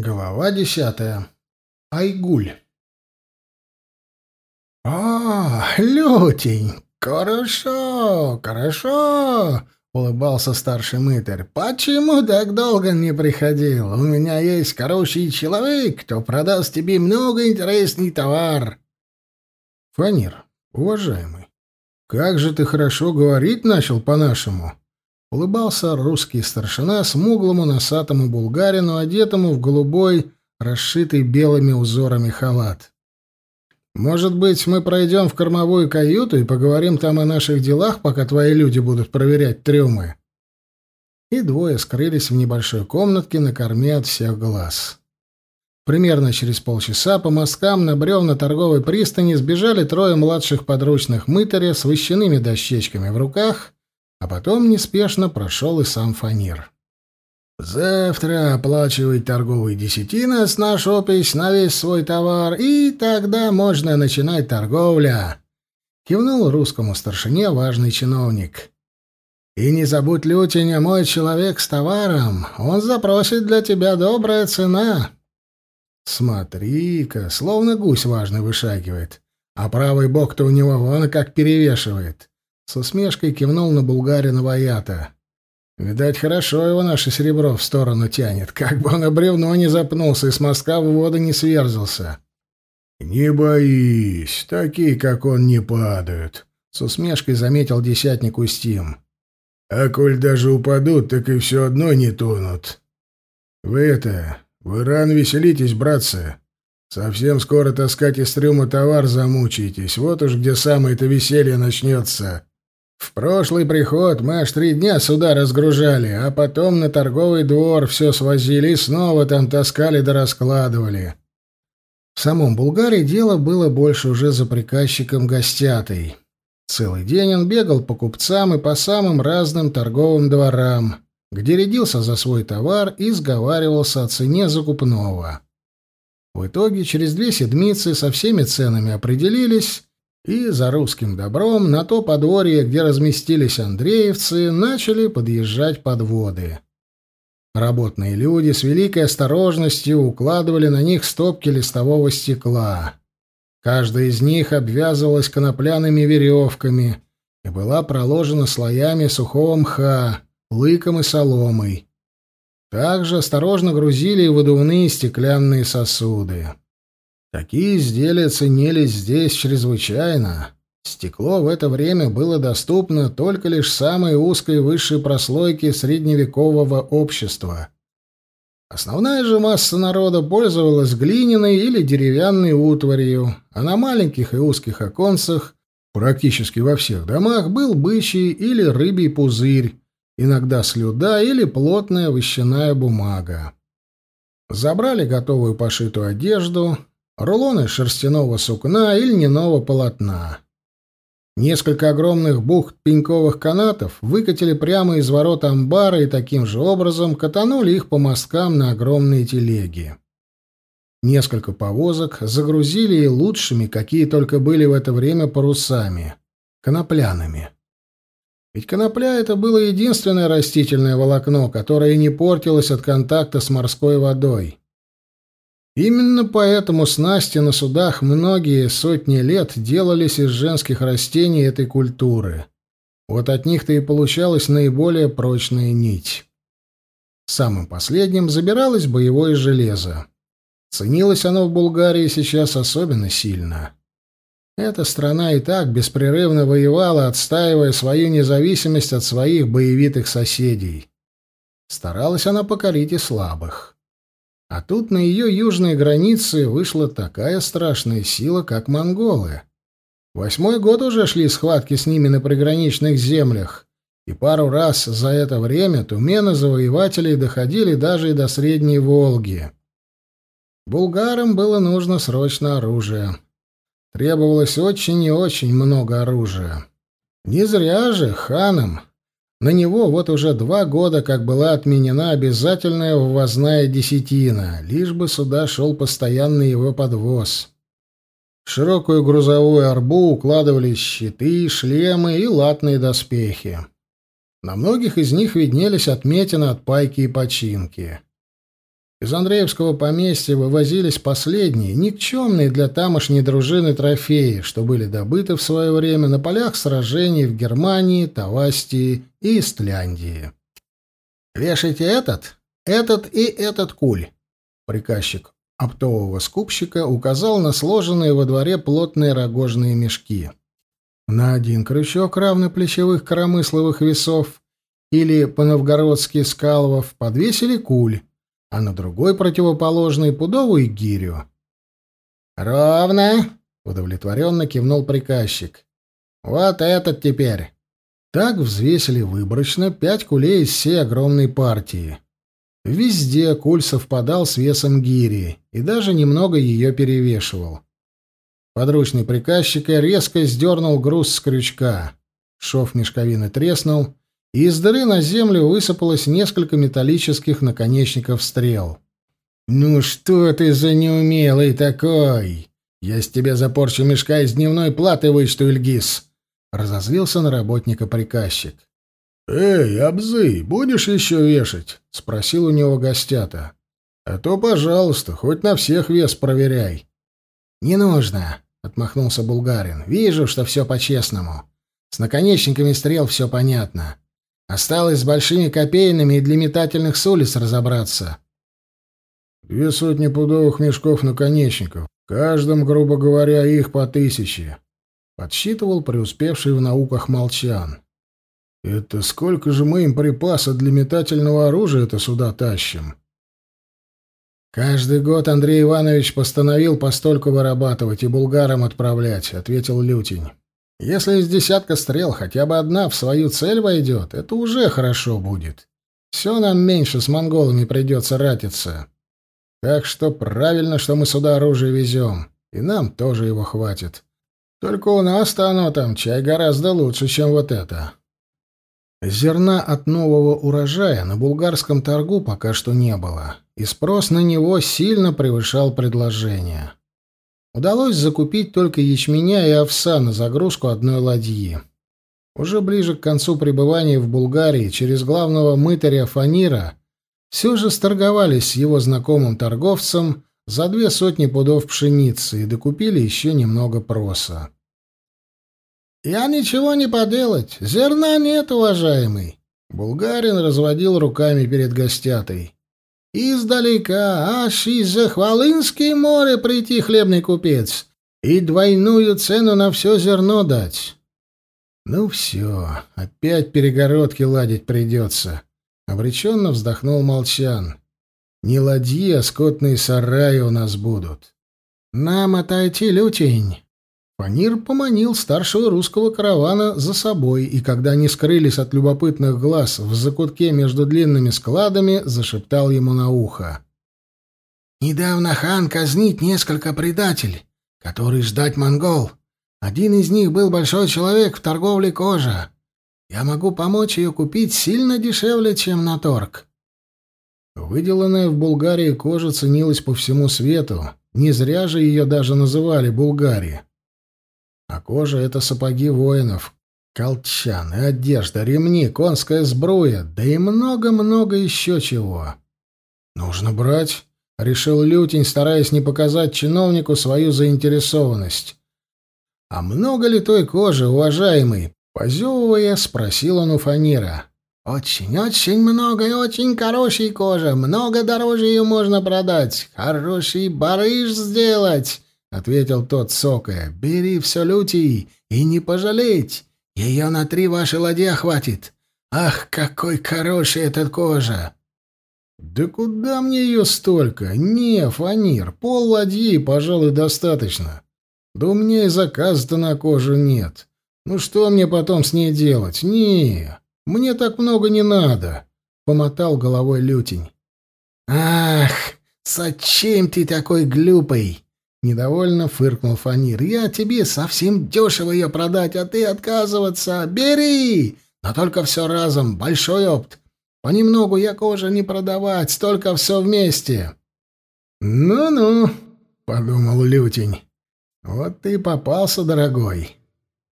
Глава десятая. Айгуль. «О, лютень! Хорошо, хорошо!» — улыбался старший мытарь. «Почему так долго не приходил? У меня есть хороший человек, кто продаст тебе много интересный товар». «Фанир, уважаемый, как же ты хорошо говорить начал по-нашему!» Улыбался русский старшина смуглому носатому булгарину, одетому в голубой, расшитый белыми узорами халат. «Может быть, мы пройдем в кормовую каюту и поговорим там о наших делах, пока твои люди будут проверять трюмы?» И двое скрылись в небольшой комнатке на корме от всех глаз. Примерно через полчаса по мосткам на бревна торговой пристани сбежали трое младших подручных мытаря с выщенными дощечками в руках а потом неспешно прошел и сам Фанир. «Завтра оплачивать торговые десятины с наш опись на весь свой товар, и тогда можно начинать торговля», — кивнул русскому старшине важный чиновник. «И не забудь, Лютиня, мой человек с товаром, он запросит для тебя добрая цена». «Смотри-ка, словно гусь важный вышагивает, а правый бок-то у него вон как перевешивает». С усмешкой кивнул на булгарина Ваята. Видать, хорошо его наше серебро в сторону тянет, как бы он о бревно не запнулся и с мостка в воду не сверзался. «Не боись, такие, как он, не падают», — с усмешкой заметил десятник Устим. «А коль даже упадут, так и все одно не тонут. Вы это, вы рано веселитесь, братцы. Совсем скоро таскать из трюма товар замучаетесь, вот уж где самое-то веселье начнется». В прошлый приход мы аж три дня сюда разгружали, а потом на торговый двор все свозили и снова там таскали да раскладывали. В самом Булгарии дело было больше уже за приказчиком гостятой. Целый день он бегал по купцам и по самым разным торговым дворам, где рядился за свой товар и сговаривался о цене закупного. В итоге через две седмицы со всеми ценами определились, и за русским добром на то подворье, где разместились андреевцы, начали подъезжать подводы. Работные люди с великой осторожностью укладывали на них стопки листового стекла. Каждая из них обвязывалась конопляными веревками и была проложена слоями сухого мха, лыком и соломой. Также осторожно грузили и выдувные стеклянные сосуды. Такие изделия ценились здесь чрезвычайно. Стекло в это время было доступно только лишь самой узкой высшей прослойке средневекового общества. Основная же масса народа пользовалась глиняной или деревянной утварью, а на маленьких и узких оконцах практически во всех домах был бычий или рыбий пузырь, иногда слюда или плотная вощаная бумага. Забрали готовую пошитую одежду, рулоны шерстяного сукна и льняного полотна. Несколько огромных бухт пеньковых канатов выкатили прямо из ворот амбара и таким же образом катанули их по мосткам на огромные телеги. Несколько повозок загрузили и лучшими, какие только были в это время парусами, конопляными. Ведь конопля — это было единственное растительное волокно, которое не портилось от контакта с морской водой. Именно поэтому снасти на судах многие сотни лет делались из женских растений этой культуры. Вот от них-то и получалась наиболее прочная нить. Самым последним забиралось боевое железо. Ценилось оно в Булгарии сейчас особенно сильно. Эта страна и так беспрерывно воевала, отстаивая свою независимость от своих боевитых соседей. Старалась она покорить и слабых. А тут на ее южной границе вышла такая страшная сила, как монголы. Восьмой год уже шли схватки с ними на приграничных землях, и пару раз за это время тумены завоевателей доходили даже и до Средней Волги. Булгарам было нужно срочно оружие. Требовалось очень и очень много оружия. Не зря же ханам на него вот уже два года как была отменена обязательная ввозная десятина, лишь бы сюда шел постоянный его подвоз. В широкую грузовую арбу укладывались щиты, шлемы и латные доспехи. На многих из них виднелись отметины от пайки и починки. Из Андреевского поместья вывозились последние, никчемные для тамошней дружины трофеи, что были добыты в свое время на полях сражений в Германии, Тавастии и Истляндии. «Вешайте этот, этот и этот куль», — приказчик оптового скупщика указал на сложенные во дворе плотные рогожные мешки. На один крючок, равный плечевых коромысловых весов, или по-новгородски скалвов, подвесили куль, а на другой противоположный пудовую гирю. «Ровно!» — удовлетворенно кивнул приказчик. «Вот этот теперь!» Так взвесили выборочно пять кулей из всей огромной партии. Везде куль совпадал с весом гири и даже немного ее перевешивал. Подручный приказчика резко сдернул груз с крючка. Шов мешковины треснул, и из дыры на землю высыпалось несколько металлических наконечников стрел. «Ну что ты за неумелый такой? Я с тебя за порчу мешка из дневной платы вычту, Ильгиз!» — разозлился на работника приказчик. «Эй, Абзы, будешь еще вешать?» — спросил у него гостята. «А то, пожалуйста, хоть на всех вес проверяй». «Не нужно», — отмахнулся Булгарин. «Вижу, что все по-честному. С наконечниками стрел все понятно. Осталось с большими копейными и для метательных с улиц разобраться. Две сотни пудовых мешков наконечников. Каждым, грубо говоря, их по тысяче. Подсчитывал преуспевший в науках молчан. Это сколько же мы им припаса для метательного оружия-то сюда тащим? Каждый год Андрей Иванович постановил постольку вырабатывать и булгарам отправлять, ответил Лютень. Если из десятка стрел хотя бы одна в свою цель войдет, это уже хорошо будет. Все нам меньше с монголами придется ратиться. Так что правильно, что мы сюда оружие везем, и нам тоже его хватит. Только у нас-то оно там, чай, гораздо лучше, чем вот это. Зерна от нового урожая на булгарском торгу пока что не было, и спрос на него сильно превышал предложение. Удалось закупить только ячменя и овса на загрузку одной ладьи. Уже ближе к концу пребывания в Булгарии через главного мытаря Фанира все же сторговались с его знакомым торговцем за две сотни пудов пшеницы и докупили еще немного проса. «Я ничего не поделать. Зерна нет, уважаемый». Булгарин разводил руками перед гостятой. Издалека, аж из-за Хвалынское море прийти хлебный купец и двойную цену на все зерно дать. Ну все, опять перегородки ладить придется. Обреченно вздохнул Молчан. Не ладьи, а скотные сараи у нас будут. Нам отойти, лютень. Панир поманил старшего русского каравана за собой, и когда они скрылись от любопытных глаз в закутке между длинными складами, зашептал ему на ухо. «Недавно хан казнит несколько предателей, которые ждать монгол. Один из них был большой человек в торговле кожа. Я могу помочь ее купить сильно дешевле, чем на торг». Выделанная в Булгарии кожа ценилась по всему свету. Не зря же ее даже называли Булгарией. Кожа — это сапоги воинов, колчаны, одежда, ремни, конская сбруя, да и много-много еще чего. «Нужно брать», — решил Лютень, стараясь не показать чиновнику свою заинтересованность. «А много ли той кожи, уважаемый?» — позевывая, спросил он у Фанира. «Очень-очень много и очень хорошей кожи. Много дороже ее можно продать. Хороший барыш сделать. — ответил тот, сокая. — Бери все, лютий, и не пожалеть. Ее на три ваши ладья хватит. Ах, какой хороший эта кожа! — Да куда мне ее столько? Не, Фанир, пол ладьи, пожалуй, достаточно. Да у меня и заказа-то на кожу нет. Ну что мне потом с ней делать? Не, мне так много не надо, — помотал головой лютень. — Ах, зачем ты такой глупый? Недовольно фыркнул Фанир. «Я тебе совсем дешево ее продать, а ты отказываться. Бери! Но только все разом, большой опыт. Понемногу я кожа не продавать, столько все вместе». «Ну-ну», — подумал Лютень. «Вот ты попался, дорогой.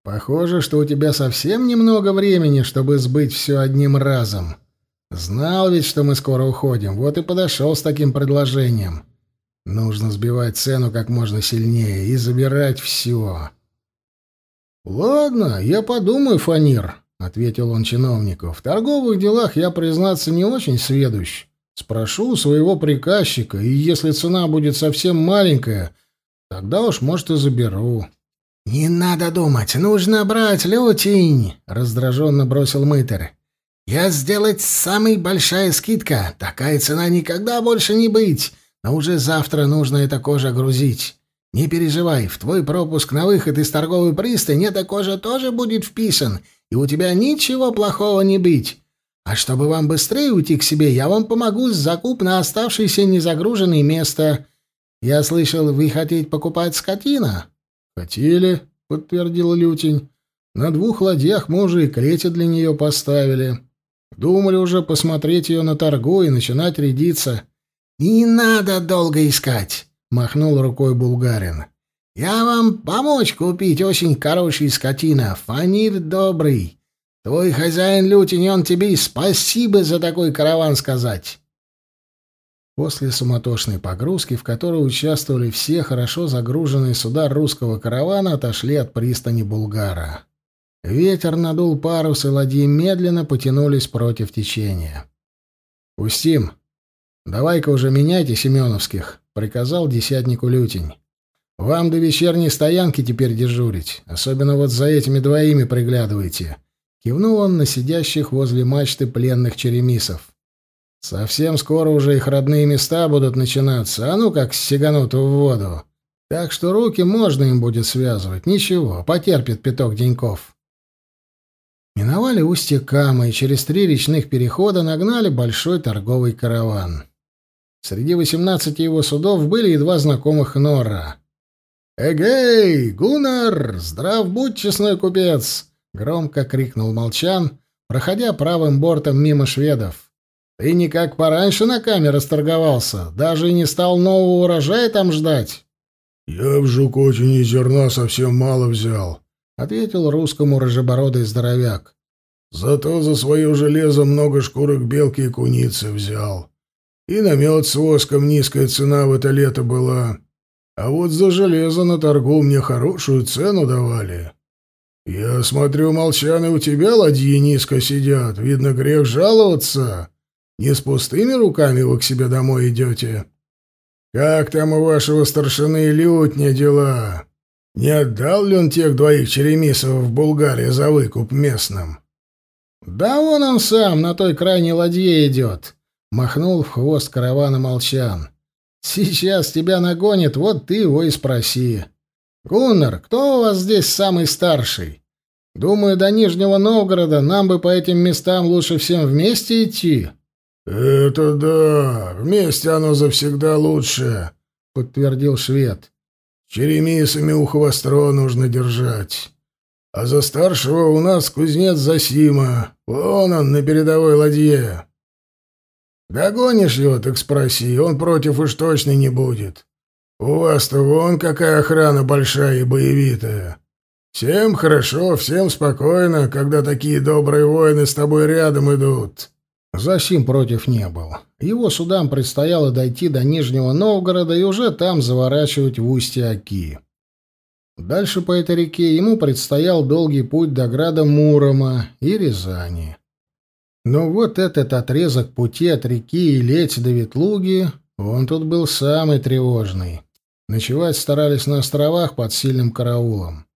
Похоже, что у тебя совсем немного времени, чтобы сбыть все одним разом. Знал ведь, что мы скоро уходим, вот и подошел с таким предложением. Нужно сбивать цену как можно сильнее и забирать все. «Ладно, я подумаю, Фанир», — ответил он чиновнику. «В торговых делах я, признаться, не очень сведущ. Спрошу своего приказчика, и если цена будет совсем маленькая, тогда уж, может, и заберу». «Не надо думать, нужно брать, лютень!» — раздраженно бросил мытарь. «Я сделать самая большая скидка. Такая цена никогда больше не быть. Но уже завтра нужно это кожа грузить. Не переживай, в твой пропуск на выход из торговой пристани эта кожа тоже будет вписан, и у тебя ничего плохого не быть. А чтобы вам быстрее уйти к себе, я вам помогу с закуп на оставшееся незагруженное место. Я слышал, вы хотите покупать скотина?» «Хотели», — подтвердил Лютень. «На двух ладьях мы уже и клети для нее поставили». Думали уже посмотреть ее на торгу и начинать рядиться. «Не надо долго искать», — махнул рукой булгарин. «Я вам помочь купить очень хороший скотина, фанир добрый. Твой хозяин Лютин, он тебе спасибо за такой караван сказать». После суматошной погрузки, в которой участвовали все хорошо загруженные суда русского каравана, отошли от пристани Булгара. Ветер надул парус, и ладьи медленно потянулись против течения. «Устим, давай-ка уже меняйте Семеновских», — приказал десятнику Лютень. «Вам до вечерней стоянки теперь дежурить, особенно вот за этими двоими приглядывайте». Кивнул он на сидящих возле мачты пленных черемисов. «Совсем скоро уже их родные места будут начинаться, а ну как сиганут в воду. Так что руки можно им будет связывать, ничего, потерпит пяток деньков». Миновали устье Кама и через три речных перехода нагнали большой торговый караван. Среди восемнадцати его судов были и два знакомых Нора. «Эгей, Гуннар! Здрав будь, честной купец!» — громко крикнул Молчан, проходя правым бортом мимо шведов. «Ты никак пораньше на Каме расторговался, даже и не стал нового урожая там ждать». «Я в Жукотине зерна совсем мало взял», — ответил русскому рыжебородый здоровяк. «Зато за свое железо много шкурок белки и куницы взял. И на мед с воском низкая цена в это лето была. А вот за железо на торгу мне хорошую цену давали. Я смотрю, молчаны у тебя ладьи низко сидят. Видно, грех жаловаться. Не с пустыми руками вы к себе домой идете. Как там у вашего старшины лютня дела?» Не отдал ли он тех двоих черемисов в Булгарии за выкуп местным? Да он он сам на той крайней ладье идет, махнул в хвост каравана молчан. Сейчас тебя нагонит, вот ты его и спроси. Гуннар, кто у вас здесь самый старший? Думаю, до Нижнего Новгорода нам бы по этим местам лучше всем вместе идти. Это да, вместе оно завсегда лучше, подтвердил швед. Черемисами ухо востро нужно держать. А за старшего у нас кузнец Засима. Вон он на передовой ладье. Догонишь его, так спроси, он против уж точно не будет. У вас-то вон какая охрана большая и боевитая. Всем хорошо, всем спокойно, когда такие добрые воины с тобой рядом идут. Засим против не был. Его судам предстояло дойти до Нижнего Новгорода и уже там заворачивать в устье Оки. Дальше по этой реке ему предстоял долгий путь до града Мурома и Рязани. Но вот этот отрезок пути от реки Илеть до Ветлуги, он тут был самый тревожный. Ночевать старались на островах под сильным караулом.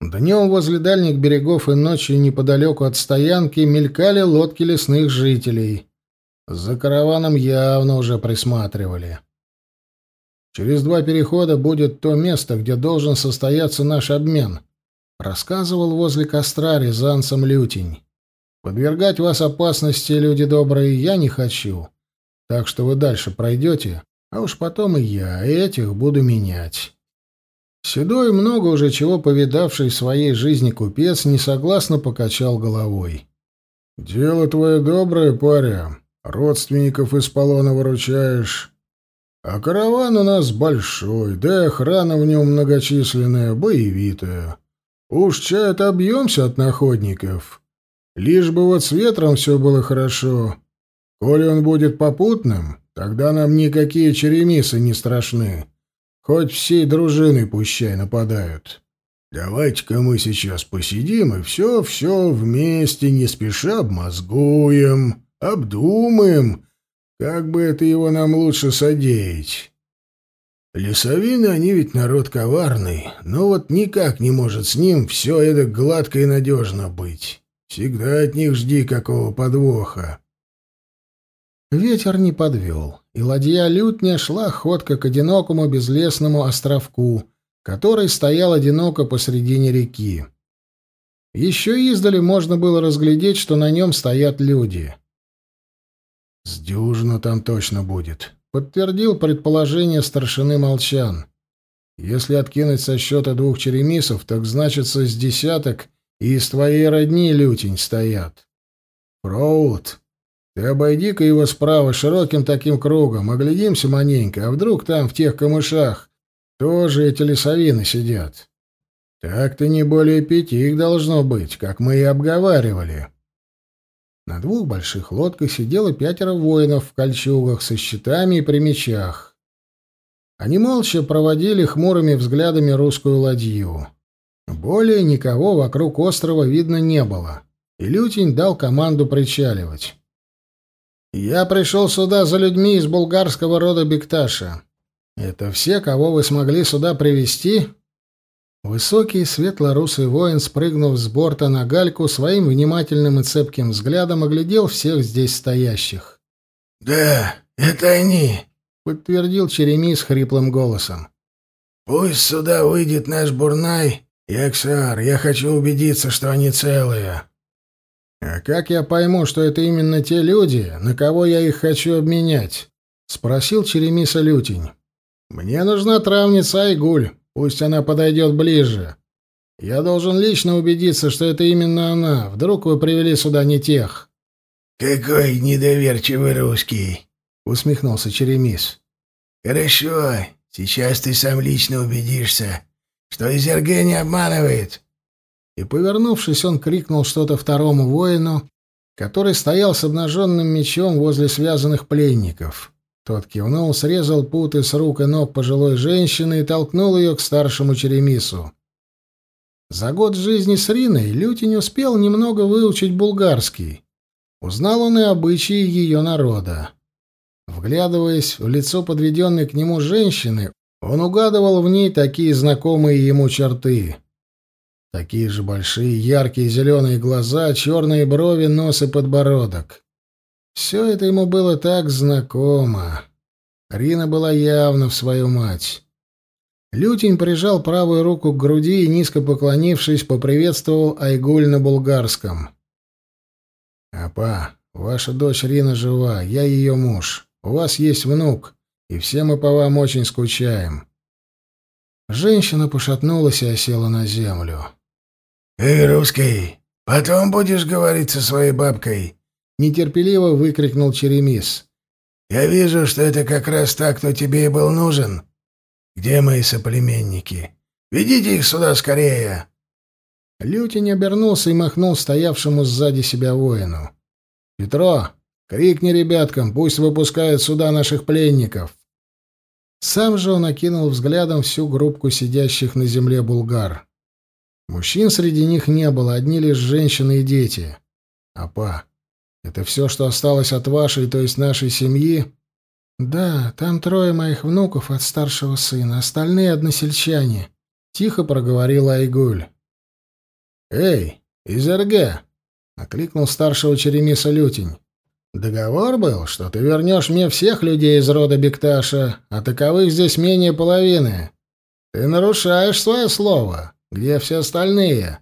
Днем возле дальних берегов и ночью неподалеку от стоянки мелькали лодки лесных жителей. За караваном явно уже присматривали. Через два перехода будет то место, где должен состояться наш обмен, рассказывал возле костра рязанцам Лютень. Подвергать вас опасности, люди добрые, я не хочу. Так что вы дальше пройдете, а уж потом и я этих буду менять. Седой, много уже чего повидавший в своей жизни купец, несогласно покачал головой. «Дело твое доброе, паря. Родственников из полона выручаешь. А караван у нас большой, да и охрана в нем многочисленная, боевитая. Уж чай отобьемся от находников. Лишь бы вот с ветром все было хорошо. Коли он будет попутным, тогда нам никакие черемисы не страшны. Хоть всей дружиной пущай нападают. Давайте-ка мы сейчас посидим и все-все вместе не спеша обмозгуем, обдумаем, как бы это его нам лучше содеять. Лесовины, они ведь народ коварный, но вот никак не может с ним все это гладко и надежно быть. Всегда от них жди какого подвоха. Ветер не подвел, и ладья лютня шла ходка к одинокому безлесному островку, который стоял одиноко посредине реки. Еще издали можно было разглядеть, что на нем стоят люди. «С дюжину там точно будет», — подтвердил предположение старшины Молчан. «Если откинуть со счета двух черемисов, так значится с десяток и из твоей родни лютень стоят. Проут, ты обойди-ка его справа широким таким кругом, оглядимся маненько, а вдруг там, в тех камышах, тоже эти лесовины сидят. Так-то не более пяти их должно быть, как мы и обговаривали. На двух больших лодках сидело пятеро воинов в кольчугах со щитами и при мечах. Они молча проводили хмурыми взглядами русскую ладью. Более никого вокруг острова видно не было, и Лютень дал команду причаливать. Я пришел сюда за людьми из булгарского рода Бекташа. Это все, кого вы смогли сюда привести? Высокий светло-русый воин, спрыгнув с борта на гальку, своим внимательным и цепким взглядом оглядел всех здесь стоящих. «Да, это они», — подтвердил Черемис хриплым голосом. «Пусть сюда выйдет наш Бурнай и Аксар. Я хочу убедиться, что они целые». «А как я пойму, что это именно те люди, на кого я их хочу обменять?» — спросил Черемиса Лютень. «Мне нужна травница Айгуль. Пусть она подойдет ближе. Я должен лично убедиться, что это именно она. Вдруг вы привели сюда не тех». «Какой недоверчивый русский!» — усмехнулся Черемис. «Хорошо, сейчас ты сам лично убедишься, что Изерге не обманывает и, повернувшись, он крикнул что-то второму воину, который стоял с обнаженным мечом возле связанных пленников. Тот кивнул, срезал путы с рук и ног пожилой женщины и толкнул ее к старшему черемису. За год жизни с Риной Лютень успел немного выучить булгарский. Узнал он и обычаи ее народа. Вглядываясь в лицо подведенной к нему женщины, он угадывал в ней такие знакомые ему черты. Такие же большие, яркие зеленые глаза, черные брови, нос и подбородок. Все это ему было так знакомо. Рина была явно в свою мать. Лютень прижал правую руку к груди и, низко поклонившись, поприветствовал Айгуль на булгарском. «Апа, ваша дочь Рина жива, я ее муж. У вас есть внук, и все мы по вам очень скучаем». Женщина пошатнулась и осела на землю. «Эй, русский, потом будешь говорить со своей бабкой?» — нетерпеливо выкрикнул Черемис. «Я вижу, что это как раз так, кто тебе и был нужен. Где мои соплеменники? Ведите их сюда скорее!» Лютень обернулся и махнул стоявшему сзади себя воину. «Петро, крикни ребяткам, пусть выпускают сюда наших пленников!» Сам же он окинул взглядом всю группку сидящих на земле булгар. Мужчин среди них не было, одни лишь женщины и дети. Апа, это все, что осталось от вашей, то есть нашей семьи? Да, там трое моих внуков от старшего сына, остальные односельчане. Тихо проговорила Айгуль. Эй, Изерге! окликнул старшего черемиса Лютень. Договор был, что ты вернешь мне всех людей из рода Бекташа, а таковых здесь менее половины. Ты нарушаешь свое слово. Где все остальные?»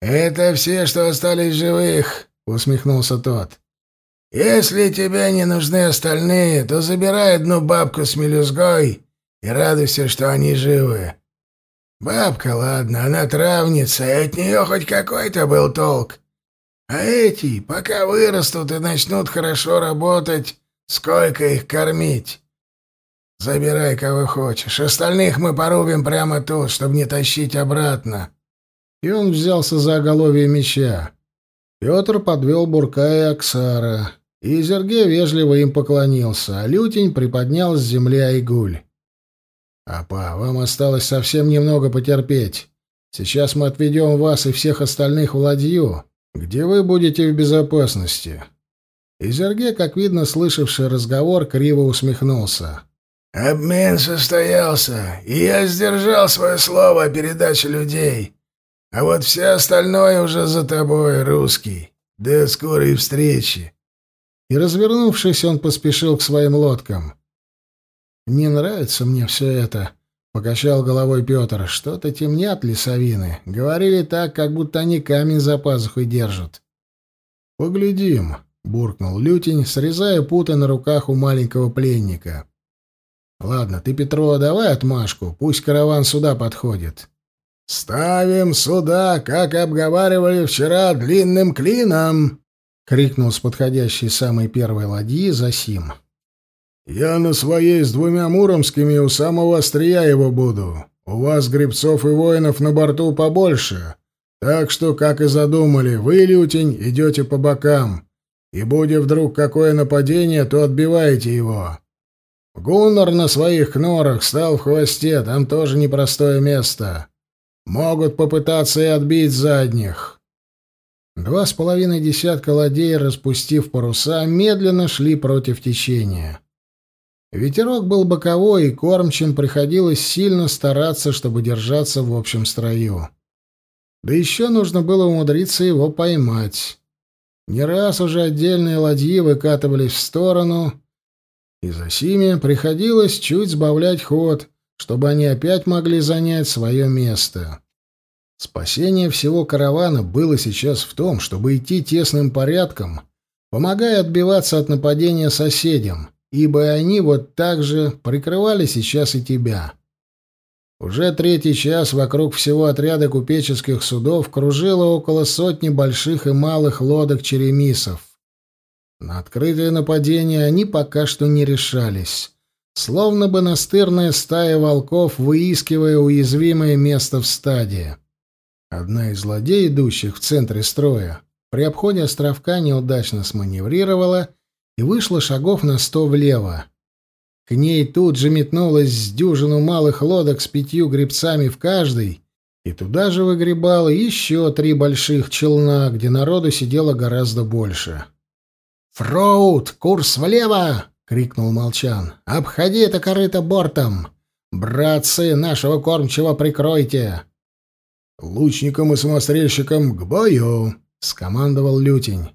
«Это все, что остались живых», — усмехнулся тот. «Если тебе не нужны остальные, то забирай одну бабку с мелюзгой и радуйся, что они живы. Бабка, ладно, она травница, и от нее хоть какой-то был толк. А эти, пока вырастут и начнут хорошо работать, сколько их кормить? Забирай, кого хочешь. Остальных мы порубим прямо тут, чтобы не тащить обратно. И он взялся за оголовье меча. Петр подвел Бурка и Аксара. И Зерге вежливо им поклонился, а Лютень приподнял с земли Айгуль. «Апа, вам осталось совсем немного потерпеть. Сейчас мы отведем вас и всех остальных в ладью, где вы будете в безопасности». И Зерге, как видно, слышавший разговор, криво усмехнулся. «Обмен состоялся, и я сдержал свое слово о передаче людей. А вот все остальное уже за тобой, русский. До скорой встречи!» И, развернувшись, он поспешил к своим лодкам. «Не нравится мне все это», — покачал головой Петр. «Что-то темнят лесовины. Говорили так, как будто они камень за пазухой держат». «Поглядим», — буркнул Лютень, срезая путы на руках у маленького пленника. «Ладно, ты, Петро, давай отмашку, пусть караван сюда подходит». «Ставим сюда, как обговаривали вчера, длинным клином!» — крикнул с подходящей самой первой ладьи Засим. «Я на своей с двумя муромскими у самого острия его буду. У вас, гребцов и воинов, на борту побольше. Так что, как и задумали, вы, лютень, идете по бокам. И будет вдруг какое нападение, то отбивайте его. Гуннар на своих кнорах стал в хвосте, там тоже непростое место. Могут попытаться и отбить задних. Два с половиной десятка ладей, распустив паруса, медленно шли против течения. Ветерок был боковой, и кормчим приходилось сильно стараться, чтобы держаться в общем строю. Да еще нужно было умудриться его поймать. Не раз уже отдельные ладьи выкатывались в сторону, и за сими приходилось чуть сбавлять ход, чтобы они опять могли занять свое место. Спасение всего каравана было сейчас в том, чтобы идти тесным порядком, помогая отбиваться от нападения соседям, ибо они вот так же прикрывали сейчас и тебя. Уже третий час вокруг всего отряда купеческих судов кружило около сотни больших и малых лодок-черемисов. На открытое нападение они пока что не решались, словно бы настырная стая волков, выискивая уязвимое место в стаде. Одна из ладей, идущих в центре строя, при обходе островка неудачно сманеврировала и вышла шагов на сто влево. К ней тут же метнулась с дюжину малых лодок с пятью гребцами в каждой, и туда же выгребало еще три больших челна, где народу сидело гораздо больше. «Фроуд, курс влево!» — крикнул Молчан. «Обходи это корыто бортом! Братцы, нашего кормчего прикройте!» «Лучникам и самострельщикам к бою!» — скомандовал Лютень.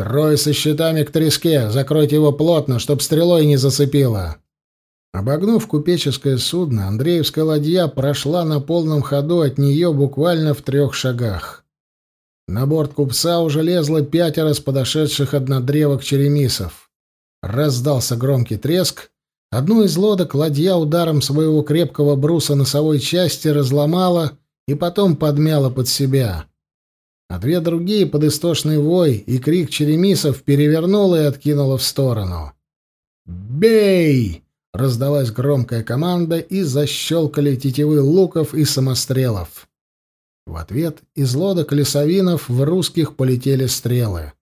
«Трое со щитами к треске, закройте его плотно, чтоб стрелой не зацепило!» Обогнув купеческое судно, Андреевская ладья прошла на полном ходу от нее буквально в трех шагах. На борт купца уже лезло пятеро с подошедших однодревок черемисов. Раздался громкий треск. Одну из лодок ладья ударом своего крепкого бруса носовой части разломала и потом подмяла под себя. А две другие под истошный вой и крик черемисов перевернула и откинула в сторону. «Бей!» — раздалась громкая команда, и защелкали тетивы луков и самострелов. В ответ из лодок лесовинов в русских полетели стрелы.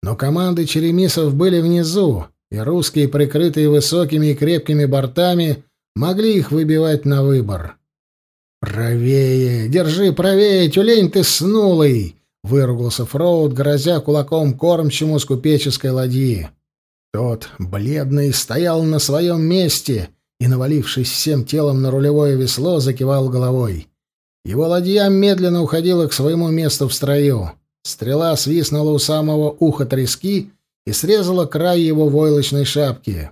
Но команды черемисов были внизу, и русские, прикрытые высокими и крепкими бортами, могли их выбивать на выбор. «Правее! Держи правее! Тюлень ты снулый!» — выругался Фроуд, грозя кулаком кормчему с купеческой ладьи. Тот, бледный, стоял на своем месте и, навалившись всем телом на рулевое весло, закивал головой. Его ладья медленно уходила к своему месту в строю. Стрела свистнула у самого уха трески и срезала край его войлочной шапки.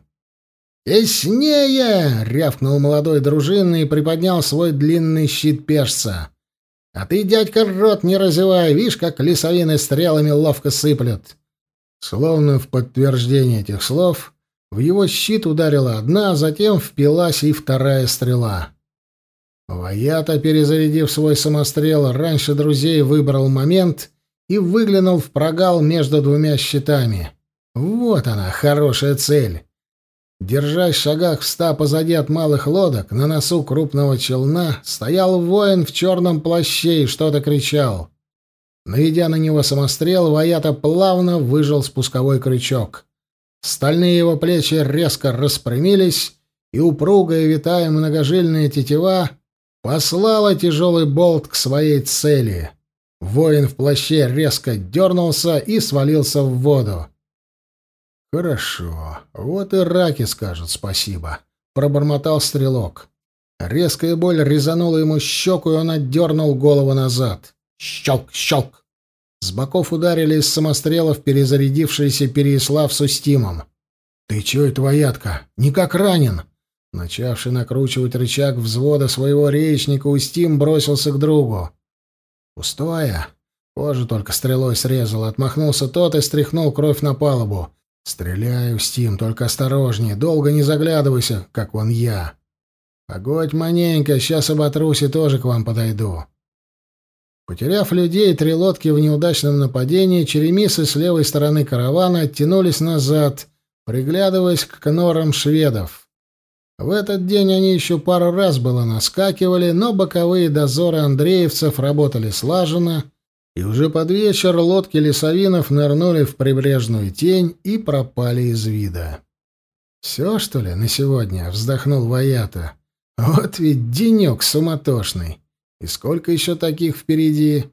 «Яснее!» — рявкнул молодой дружинный и приподнял свой длинный щит пешца. «А ты, дядька, рот не разевай, видишь, как лесовины стрелами ловко сыплют!» Словно в подтверждение этих слов, в его щит ударила одна, а затем впилась и вторая стрела. Ваята, перезарядив свой самострел, раньше друзей выбрал момент и выглянул в прогал между двумя щитами. Вот она, хорошая цель. Держась в шагах в ста позади от малых лодок, на носу крупного челна стоял воин в черном плаще и что-то кричал. Наведя на него самострел, Ваята плавно выжал спусковой крючок. Стальные его плечи резко распрямились, и упругая витая многожильная тетива послала тяжелый болт к своей цели. Воин в плаще резко дернулся и свалился в воду. «Хорошо, вот и раки скажут спасибо», — пробормотал стрелок. Резкая боль резанула ему щеку, и он отдернул голову назад. Щелк, щелк! С боков ударили из самострелов перезарядившиеся Переяслав с Устимом. «Ты чё это, воятка? Никак ранен!» Начавший накручивать рычаг взвода своего речника, Устим бросился к другу. «Пустое!» Кожу только стрелой срезал. Отмахнулся тот и стряхнул кровь на палубу. «Стреляй, Устим, только осторожнее. Долго не заглядывайся, как вон я. Погодь маненько, сейчас оботрусь и тоже к вам подойду». Потеряв людей, три лодки в неудачном нападении, черемисы с левой стороны каравана оттянулись назад, приглядываясь к норам шведов. В этот день они еще пару раз было наскакивали, но боковые дозоры андреевцев работали слаженно, и уже под вечер лодки лесовинов нырнули в прибрежную тень и пропали из вида. «Все, что ли, на сегодня?» — вздохнул Ваята. «Вот ведь денек суматошный. И сколько еще таких впереди?»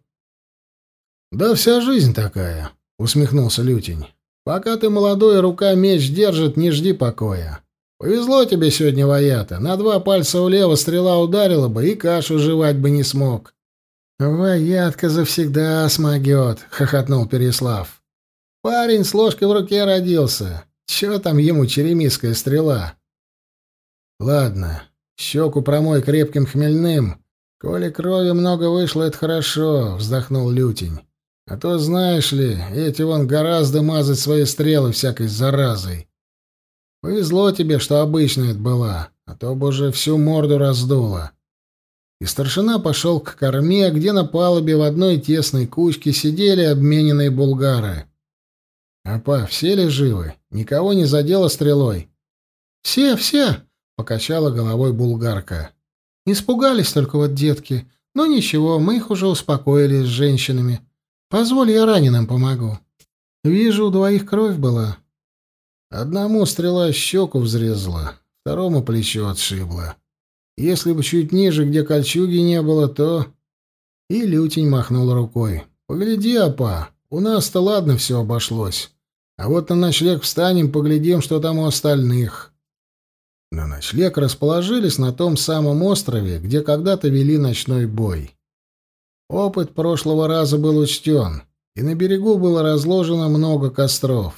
«Да вся жизнь такая», — усмехнулся Лютень. «Пока ты молодой, рука меч держит, не жди покоя. Повезло тебе сегодня, Ваята. На два пальца влево стрела ударила бы, и кашу жевать бы не смог. «Ваятка завсегда смогет», — хохотнул Переслав. «Парень с ложкой в руке родился. Чё там ему черемисская стрела?» «Ладно, щеку промой крепким хмельным. Коли крови много вышло, это хорошо», — вздохнул Лютень. «А то, знаешь ли, эти вон гораздо мазать свои стрелы всякой заразой. Повезло тебе, что обычная это была, а то бы уже всю морду раздуло. И старшина пошел к корме, где на палубе в одной тесной кучке сидели обмененные булгары. «Апа, все ли живы? Никого не задело стрелой?» «Все, все!» — покачала головой булгарка. «Испугались только вот детки. Но ничего, мы их уже успокоили с женщинами. Позволь, я раненым помогу. Вижу, у двоих кровь была. Одному стрела щеку взрезала, второму плечо отшибла. Если бы чуть ниже, где кольчуги не было, то... И Лютень махнул рукой. «Погляди, апа, у нас-то ладно все обошлось. А вот на ночлег встанем, поглядим, что там у остальных». На ночлег расположились на том самом острове, где когда-то вели ночной бой. Опыт прошлого раза был учтен, и на берегу было разложено много костров.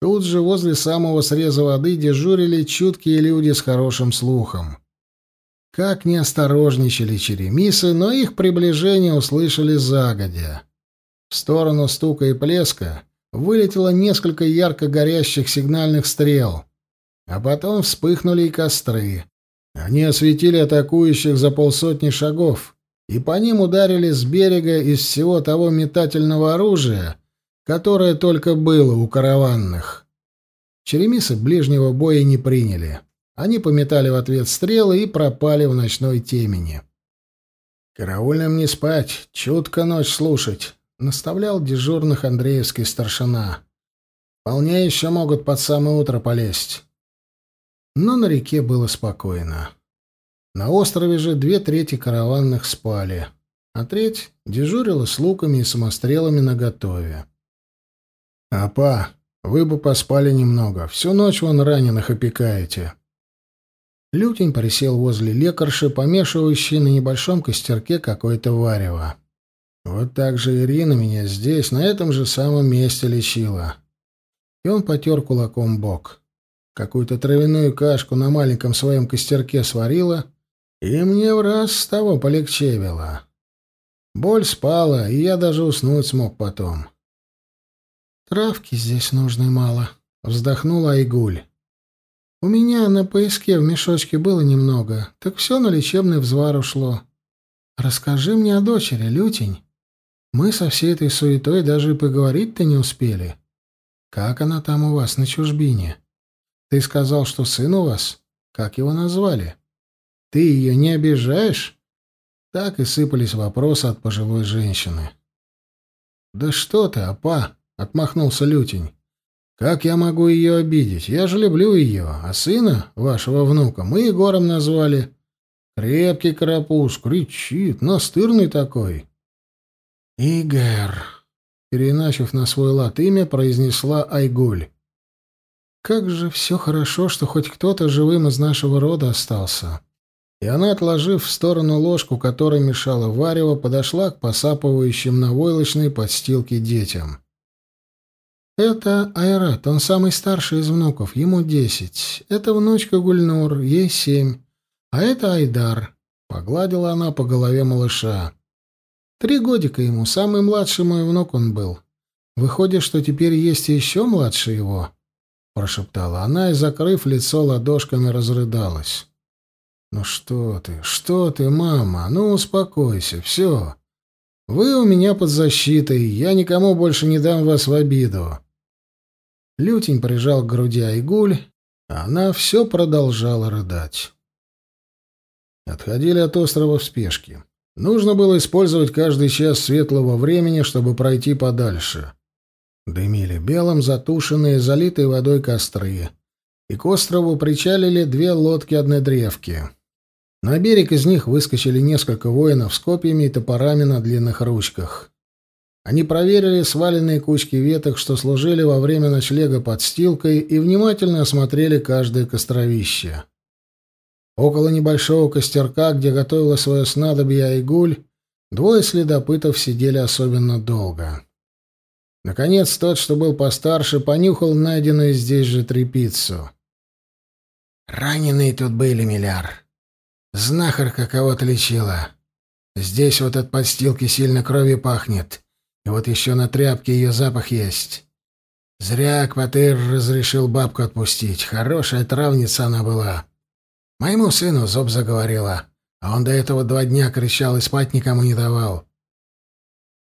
Тут же возле самого среза воды дежурили чуткие люди с хорошим слухом. Как не осторожничали черемисы, но их приближение услышали загодя. В сторону стука и плеска вылетело несколько ярко горящих сигнальных стрел, а потом вспыхнули и костры. Они осветили атакующих за полсотни шагов, и по ним ударили с берега из всего того метательного оружия, которое только было у караванных. Черемисы ближнего боя не приняли. Они пометали в ответ стрелы и пропали в ночной темени. «Караульным не спать, чутко ночь слушать», — наставлял дежурных Андреевский старшина. «Вполне еще могут под самое утро полезть». Но на реке было спокойно. На острове же две трети караванных спали, а треть дежурила с луками и самострелами наготове. «Апа, вы бы поспали немного. Всю ночь вон раненых опекаете». Лютень присел возле лекарши, помешивающей на небольшом костерке какое-то варево. Вот так же Ирина меня здесь, на этом же самом месте лечила. И он потер кулаком бок. Какую-то травяную кашку на маленьком своем костерке сварила, и мне в раз с того полегчевило. Боль спала, и я даже уснуть смог потом. «Травки здесь нужной мало», — вздохнула Айгуль. «У меня на поиске в мешочке было немного, так все на лечебный взвар ушло. Расскажи мне о дочери, Лютень. Мы со всей этой суетой даже поговорить-то не успели. Как она там у вас на чужбине? Ты сказал, что сын у вас? Как его назвали? Ты ее не обижаешь?» Так и сыпались вопросы от пожилой женщины. «Да что ты, апа!» — отмахнулся Лютень. «Как я могу ее обидеть? Я же люблю ее, а сына, вашего внука, мы Егором назвали. Крепкий карапуз, кричит, настырный такой». «Игорь!» — переначив на свой лад имя, произнесла Айгуль. «Как же все хорошо, что хоть кто-то живым из нашего рода остался!» И она, отложив в сторону ложку, которая мешала варево, подошла к посапывающим на войлочной подстилке детям. «Это Айрат, он самый старший из внуков, ему десять. Это внучка Гульнур, ей семь. А это Айдар», — погладила она по голове малыша. «Три годика ему, самый младший мой внук он был. Выходит, что теперь есть еще младший его?» — прошептала она и, закрыв лицо ладошками, разрыдалась. «Ну что ты, что ты, мама? Ну, успокойся, все. Вы у меня под защитой, я никому больше не дам вас в обиду». Лютень прижал к груди Айгуль, а она все продолжала рыдать. Отходили от острова в спешке. Нужно было использовать каждый час светлого времени, чтобы пройти подальше. Дымили белым затушенные, залитые водой костры, и к острову причалили две лодки-однодревки. На берег из них выскочили несколько воинов с копьями и топорами на длинных ручках. Они проверили сваленные кучки веток, что служили во время ночлега подстилкой, и внимательно осмотрели каждое костровище. Около небольшого костерка, где готовила свое снадобье Айгуль, двое следопытов сидели особенно долго. Наконец, тот, что был постарше, понюхал найденную здесь же трепицу. «Раненые тут были, Миляр», Знахарка кого-то лечила. Здесь вот от подстилки сильно кровью пахнет. Вот еще на тряпке ее запах есть. Зря Кватыр разрешил бабку отпустить. Хорошая травница она была. Моему сыну зуб заговорила, а он до этого два дня кричал и спать никому не давал.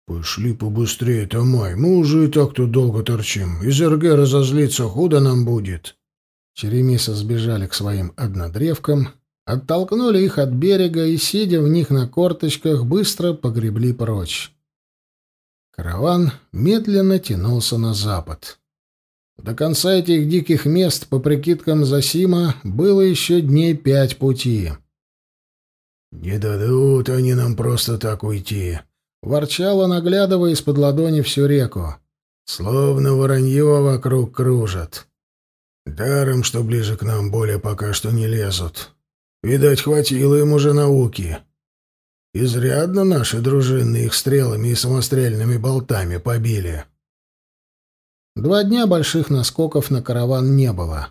«Пошли побыстрее, Тамай, мы уже и так тут долго торчим. Из РГ разозлиться худо нам будет». Черемисы сбежали к своим однодревкам, оттолкнули их от берега и, сидя в них на корточках, быстро погребли прочь. Караван медленно тянулся на запад. До конца этих диких мест, по прикидкам Засима, было еще дней пять пути. «Не дадут они нам просто так уйти», — ворчал он, из-под ладони всю реку. «Словно воронье вокруг кружат. Даром, что ближе к нам более пока что не лезут. Видать, хватило им уже науки. Изрядно наши дружины их стрелами и самострельными болтами побили. Два дня больших наскоков на караван не было.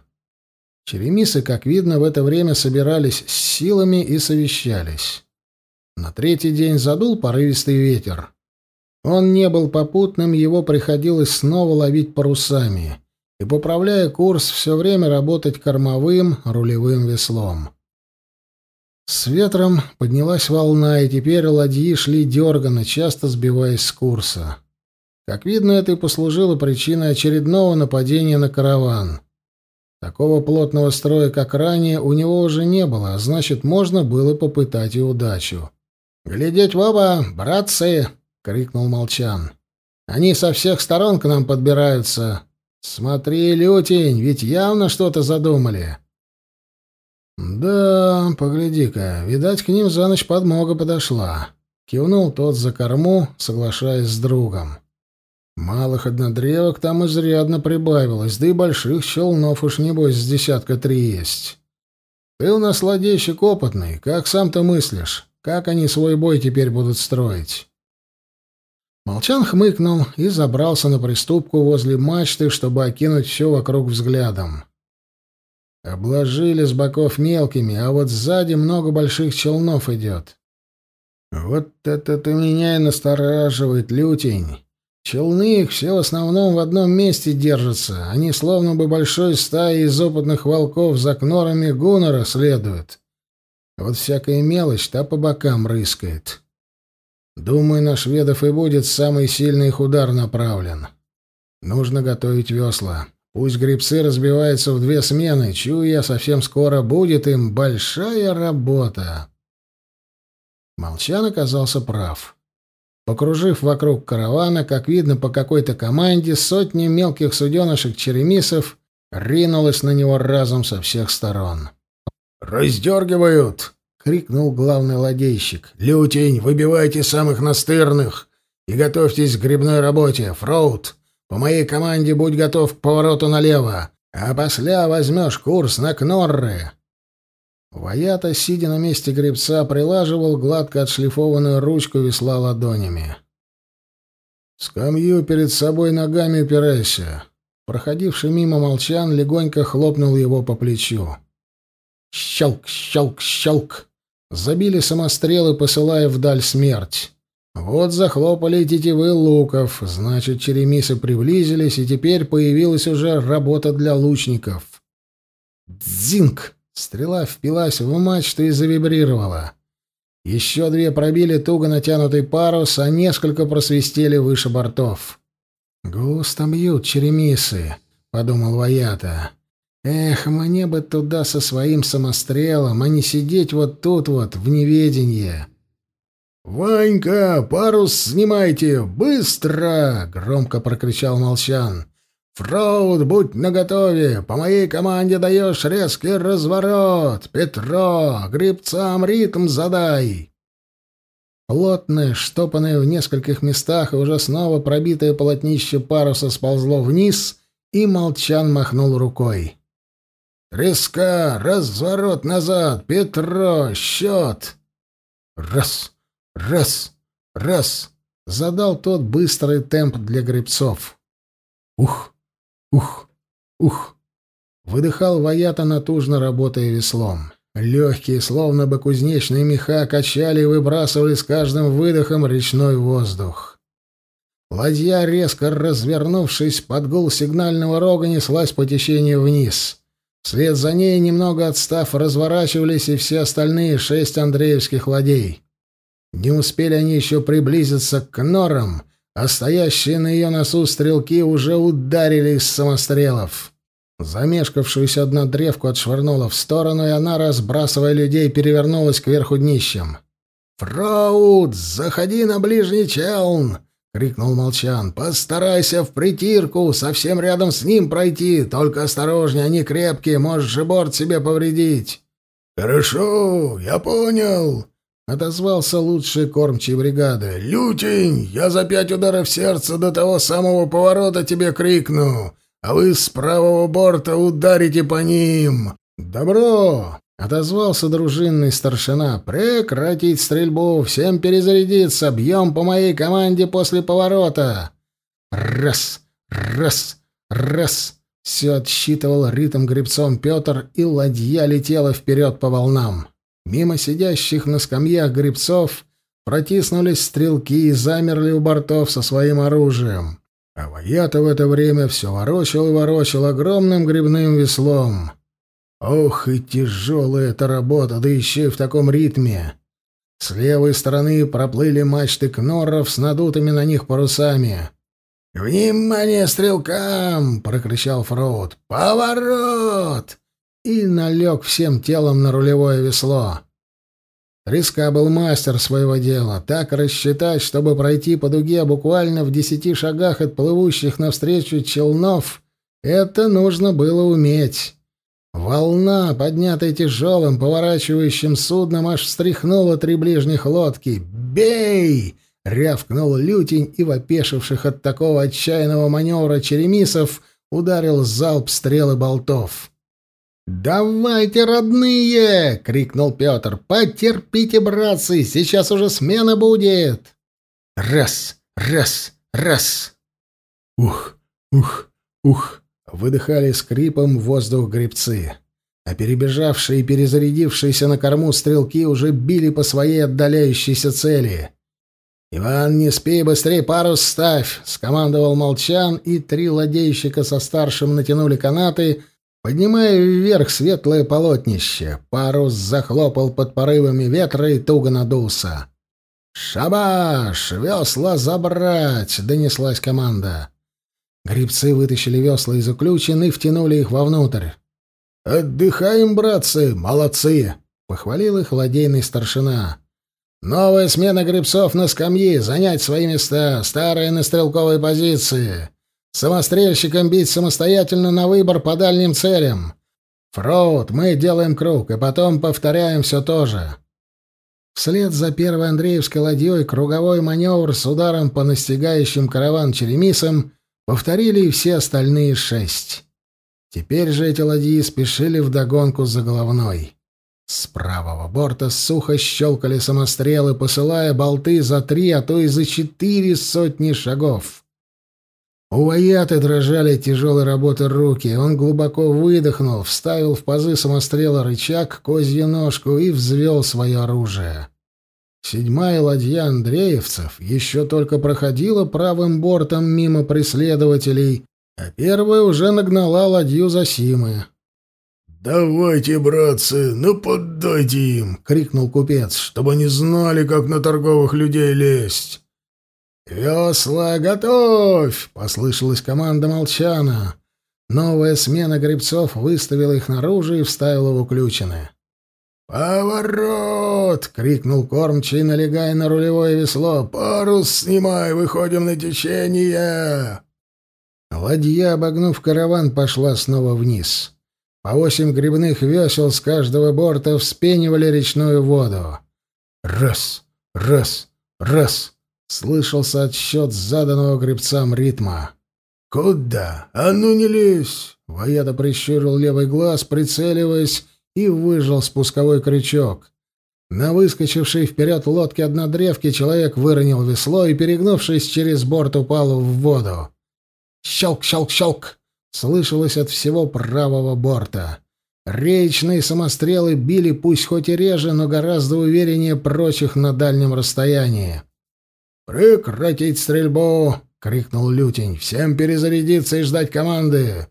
Черемисы, как видно, в это время собирались с силами и совещались. На третий день задул порывистый ветер. Он не был попутным, его приходилось снова ловить парусами и, поправляя курс, все время работать кормовым рулевым веслом. С ветром поднялась волна, и теперь ладьи шли дерганно, часто сбиваясь с курса. Как видно, это и послужило причиной очередного нападения на караван. Такого плотного строя, как ранее, у него уже не было, а значит, можно было попытать и удачу. «Глядеть в оба, братцы!» — крикнул Молчан. «Они со всех сторон к нам подбираются. Смотри, лютень, ведь явно что-то задумали». «Да, погляди-ка, видать, к ним за ночь подмога подошла». Кивнул тот за корму, соглашаясь с другом. Малых однодревок там изрядно прибавилось, да и больших челнов уж, небось, с десятка три есть. Ты у нас ладейщик опытный, как сам-то мыслишь, как они свой бой теперь будут строить?» Молчан хмыкнул и забрался на приступку возле мачты, чтобы окинуть все вокруг взглядом. Обложили с боков мелкими, а вот сзади много больших челнов идет. Вот это-то меня и настораживает, лютень. Челны их все в основном в одном месте держатся. Они словно бы большой стаей из опытных волков за кнорами гунора следуют. А вот всякая мелочь та по бокам рыскает. Думаю, на шведов и будет самый сильный их удар направлен. Нужно готовить весла. Пусть грибцы разбиваются в две смены, чую я, совсем скоро будет им большая работа. Молчан оказался прав. Покружив вокруг каравана, как видно по какой-то команде, сотни мелких суденышек-черемисов ринулась на него разом со всех сторон. «Раздергивают!» — крикнул главный ладейщик. «Лютень, выбивайте самых настырных и готовьтесь к грибной работе. Фроуд, по моей команде будь готов к повороту налево, а после возьмешь курс на Кнорры». Ваята, сидя на месте гребца, прилаживал гладко отшлифованную ручку весла ладонями. «Скамью перед собой ногами упирайся». Проходивший мимо молчан легонько хлопнул его по плечу. Щелк, щелк, щелк. Забили самострелы, посылая вдаль смерть. Вот захлопали тетивы луков, значит, черемисы приблизились, и теперь появилась уже работа для лучников. Дзинг! Стрела впилась в мачту и завибрировала. Еще две пробили туго натянутый парус, а несколько просвистели выше бортов. «Густо бьют черемисы», — подумал Ваята. «Эх, мне бы туда со своим самострелом, а не сидеть вот тут вот, в неведенье». «Ванька, парус снимайте! Быстро!» — громко прокричал Молчан. «Фроуд, будь наготове! По моей команде даешь резкий разворот! Петро, грибцам ритм задай!» Плотное, штопанное в нескольких местах и уже снова пробитое полотнище паруса сползло вниз, и Молчан махнул рукой. «Треска! Разворот назад! Петро! Счет!» «Раз! Раз! Раз!» — задал тот быстрый темп для гребцов. «Ух! Ух! Ух!» Выдыхал Ваята, натужно работая веслом. Легкие, словно бы кузнечные меха, качали и выбрасывали с каждым выдохом речной воздух. Ладья, резко развернувшись под гул сигнального рога, неслась по течению вниз. Вслед за ней, немного отстав, разворачивались и все остальные шесть андреевских ладей. Не успели они еще приблизиться к норам, а стоящие на ее носу стрелки уже ударили из самострелов. Замешкавшуюся одна древку отшвырнула в сторону, и она, разбрасывая людей, перевернулась кверху днищем. «Фрауд, заходи на ближний челн!» — крикнул Молчан. «Постарайся в притирку, совсем рядом с ним пройти. Только осторожнее, они крепкие, можешь же борт себе повредить». «Хорошо, я понял», — отозвался лучший кормчий бригады. «Лютень, я за пять ударов сердца до того самого поворота тебе крикну, а вы с правого борта ударите по ним». «Добро!» — отозвался дружинный старшина. «Прекратить стрельбу, всем перезарядиться, бьем по моей команде после поворота». «Раз, раз, раз!» Все отсчитывал ритм гребцом Петр, и ладья летела вперед по волнам. Мимо сидящих на скамьях гребцов протиснулись стрелки и замерли у бортов со своим оружием. А Ваята в это время все ворочал и ворочал огромным грибным веслом. Ох, и тяжелая эта работа, да еще и в таком ритме. С левой стороны проплыли мачты кнорров с надутыми на них парусами. «Внимание стрелкам!» — прокричал Фроуд. «Поворот!» И налег всем телом на рулевое весло. Риска был мастер своего дела. Так рассчитать, чтобы пройти по дуге буквально в десяти шагах от плывущих навстречу челнов, это нужно было уметь. Волна, поднятая тяжелым, поворачивающим судном, аж встряхнула три ближних лодки. «Бей!» — рявкнул лютень, и в от такого отчаянного маневра черемисов ударил залп стрелы болтов. «Давайте, родные!» — крикнул Петр. «Потерпите, братцы, сейчас уже смена будет!» Раз, раз, раз. Ух, ух, ух! Выдыхали скрипом воздух гребцы. А перебежавшие и перезарядившиеся на корму стрелки уже били по своей отдаляющейся цели. «Иван, не спи, быстрее парус ставь!» — скомандовал Молчан, и три ладейщика со старшим натянули канаты — Поднимая вверх светлое полотнище, парус захлопал под порывами ветра и туго надулся. «Шабаш! Весла забрать!» — донеслась команда. Грибцы вытащили весла из уключин и втянули их вовнутрь. «Отдыхаем, братцы! Молодцы!» — похвалил их ладейный старшина. Новая смена гребцов на скамьи, занять свои места, старые на стрелковой позиции. Самострельщикам бить самостоятельно на выбор по дальним целям. Фроуд, мы делаем круг, и потом повторяем все то же. Вслед за первой Андреевской ладьей круговой маневр с ударом по настигающим караван черемисам повторили и все остальные шесть. Теперь же эти ладьи спешили вдогонку за головной. С правого борта сухо щелкали самострелы, посылая болты за три, а то и за четыре сотни шагов. У Ваяты дрожали тяжелой работы руки. Он глубоко выдохнул, вставил в пазы самострела рычаг, козью ножку и взвел свое оружие. Седьмая ладья Андреевцев еще только проходила правым бортом мимо преследователей, а первая уже нагнала ладью за Симы. «Давайте, братцы, нападайте им!» — крикнул купец, «чтобы они знали, как на торговых людей лезть!» «Весла, готовь!» — послышалась команда Молчана. Новая смена гребцов выставила их наружу и вставила в уключины. «Поворот!» — крикнул кормчий, налегая на рулевое весло. «Парус снимай, выходим на течение!» Ладья, обогнув караван, пошла снова вниз. По восемь грибных весел с каждого борта вспенивали речную воду. Раз, раз, раз. Слышался отсчет заданного гребцам ритма. «Куда? А ну не лезь!» Ваята прищурил левый глаз, прицеливаясь, и выжал спусковой крючок. На выскочившей вперед лодке однодревки человек выронил весло и, перегнувшись через борт, упал в воду. Щелк, щелк, щелк! слышалось от всего правого борта. Речные самострелы били пусть хоть и реже, но гораздо увереннее прочих на дальнем расстоянии. «Прекратить стрельбу!» — крикнул Лютень. «Всем перезарядиться и ждать команды!»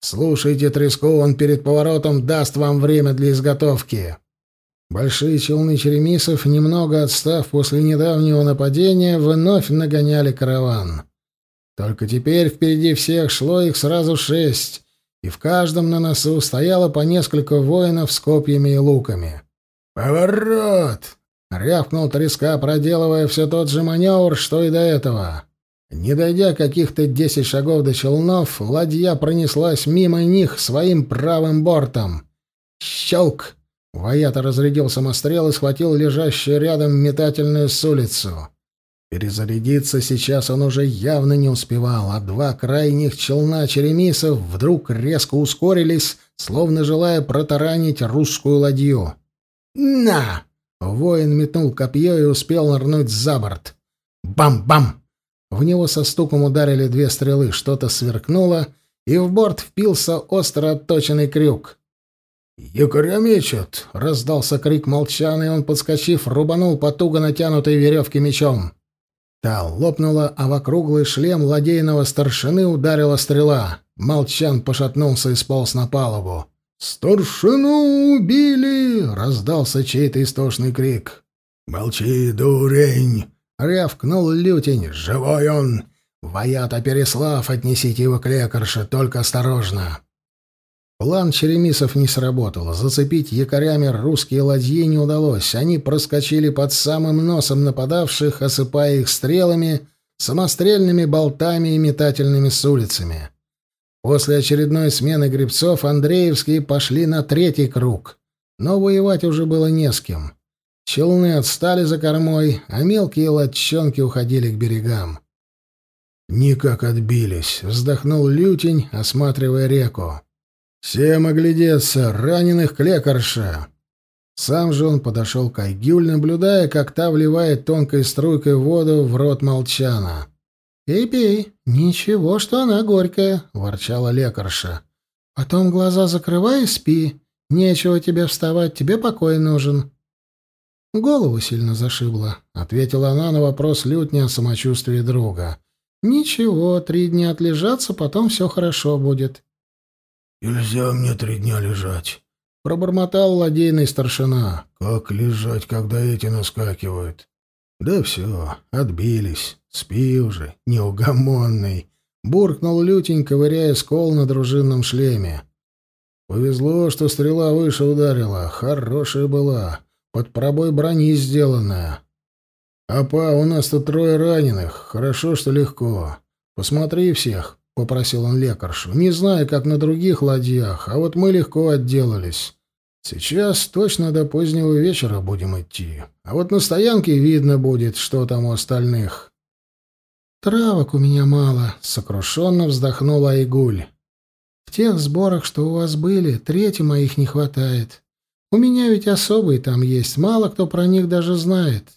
«Слушайте треску, он перед поворотом даст вам время для изготовки!» Большие челны черемисов, немного отстав после недавнего нападения, вновь нагоняли караван. Только теперь впереди всех шло их сразу шесть, и в каждом на носу стояло по несколько воинов с копьями и луками. «Поворот!» — рявкнул треска, проделывая все тот же маневр, что и до этого. Не дойдя каких-то десять шагов до челнов, ладья пронеслась мимо них своим правым бортом. «Щелк!» Ваята разрядил самострел и схватил лежащую рядом метательную с улицу. Перезарядиться сейчас он уже явно не успевал, а два крайних челна черемисов вдруг резко ускорились, словно желая протаранить русскую ладью. «На!» Воин метнул копье и успел нырнуть за борт. Бам-бам! В него со стуком ударили две стрелы, что-то сверкнуло, и в борт впился остро отточенный крюк. «Якоря мечут!» — раздался крик молчан, и он, подскочив, рубанул по туго натянутой веревке мечом. Та лопнула, а в округлый шлем ладейного старшины ударила стрела. Молчан пошатнулся и сполз на палубу. «Старшину убили!» — раздался чей-то истошный крик. «Молчи, дурень!» — рявкнул лютень. «Живой он! Ваята Переслав, отнесите его к лекарше, только осторожно!» План черемисов не сработал. Зацепить якорями русские ладьи не удалось. Они проскочили под самым носом нападавших, осыпая их стрелами, самострельными болтами и метательными с улицами. После очередной смены гребцов Андреевские пошли на третий круг. Но воевать уже было не с кем. Челны отстали за кормой, а мелкие лодчонки уходили к берегам. «Никак отбились», — вздохнул Лютень, осматривая реку. «Всем оглядеться! Раненых к лекарше!» Сам же он подошел к Айгюль, наблюдая, как та вливает тонкой струйкой воду в рот молчана. «Пей, пей, ничего, что она горькая», — ворчала лекарша. «Потом глаза закрывай и спи. Нечего тебе вставать, тебе покой нужен». «Голову сильно зашибло», — ответила она на вопрос лютня о самочувствии друга. «Ничего, три дня отлежаться, потом все хорошо будет». «Нельзя мне три дня лежать», — пробормотал ладейный старшина. «Как лежать, когда эти наскакивают?» «Да все, отбились. Спи уже, неугомонный», — буркнул лютень, ковыряя скол на дружинном шлеме. «Повезло, что стрела выше ударила. Хорошая была. под пробой брони сделанная. «Апа, у нас тут трое раненых. Хорошо, что легко. Посмотри всех», — попросил он лекаршу. «Не знаю, как на других ладьях, а вот мы легко отделались. Сейчас точно до позднего вечера будем идти. А вот на стоянке видно будет, что там у остальных». «Травок у меня мало», — сокрушенно вздохнула Айгуль. «В тех сборах, что у вас были, трети моих не хватает. У меня ведь особые там есть, мало кто про них даже знает.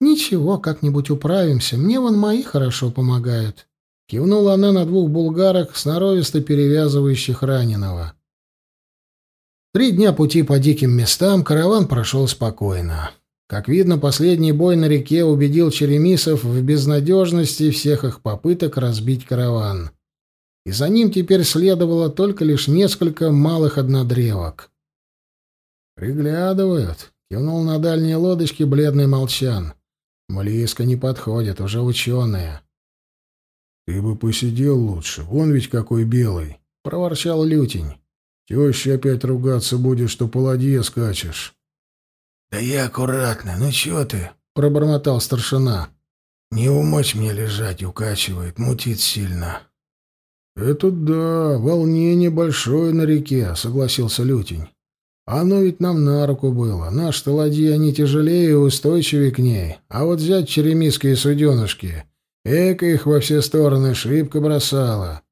Ничего, как-нибудь управимся, мне вон мои хорошо помогают». Кивнула она на двух булгарок, сноровисто перевязывающих раненого. Три дня пути по диким местам караван прошел спокойно. Как видно, последний бой на реке убедил черемисов в безнадежности всех их попыток разбить караван. И за ним теперь следовало только лишь несколько малых однодревок. «Приглядывают», — кивнул на дальние лодочки бледный молчан. «Близко не подходят, уже ученые». «Ты бы посидел лучше, вон ведь какой белый», — проворчал Лютень. «Теща опять ругаться будет, что по ладье скачешь». «Да я аккуратно, ну чё ты?» — пробормотал старшина. «Не умочь мне лежать, укачивает, мутит сильно». «Это да, волнение большое на реке», — согласился Лютень. «Оно ведь нам на руку было. Наши-то ладьи, они тяжелее и устойчивее к ней. А вот взять черемисские суденышки, эко их во все стороны шибко бросало.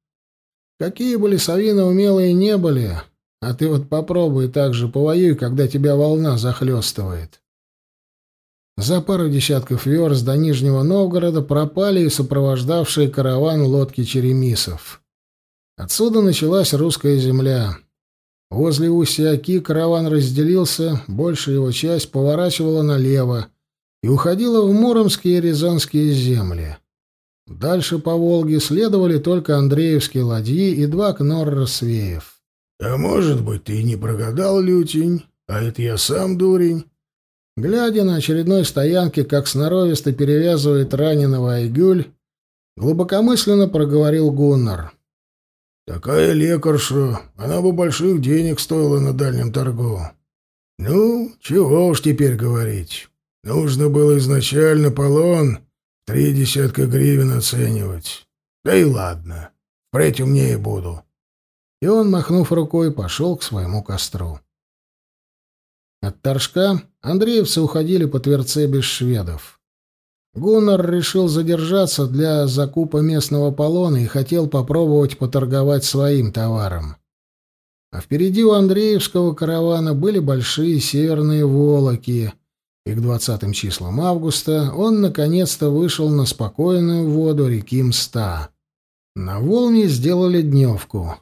Какие бы лесовины умелые не были, а ты вот попробуй так же повоюй, когда тебя волна захлестывает. За пару десятков верст до Нижнего Новгорода пропали и сопровождавшие караван лодки черемисов. Отсюда началась русская земля. Возле устья Оки караван разделился, большая его часть поворачивала налево и уходила в Муромские и Рязанские земли. Дальше по Волге следовали только Андреевские ладьи и два кнор-рассвеев. «А может быть, ты и не прогадал, Лютень, а это я сам дурень?» Глядя на очередной стоянке, как сноровисто перевязывает раненого Айгюль, глубокомысленно проговорил Гуннар. «Такая лекарша, она бы больших денег стоила на дальнем торгу. Ну, чего уж теперь говорить. Нужно было изначально полон три десятка гривен оценивать. Да и ладно, впредь умнее буду» и он, махнув рукой, пошел к своему костру. От торжка андреевцы уходили по Тверце без шведов. Гуннар решил задержаться для закупа местного полона и хотел попробовать поторговать своим товаром. А впереди у Андреевского каравана были большие северные волоки, и к двадцатым числам августа он наконец-то вышел на спокойную воду реки Мста. На Волне сделали дневку.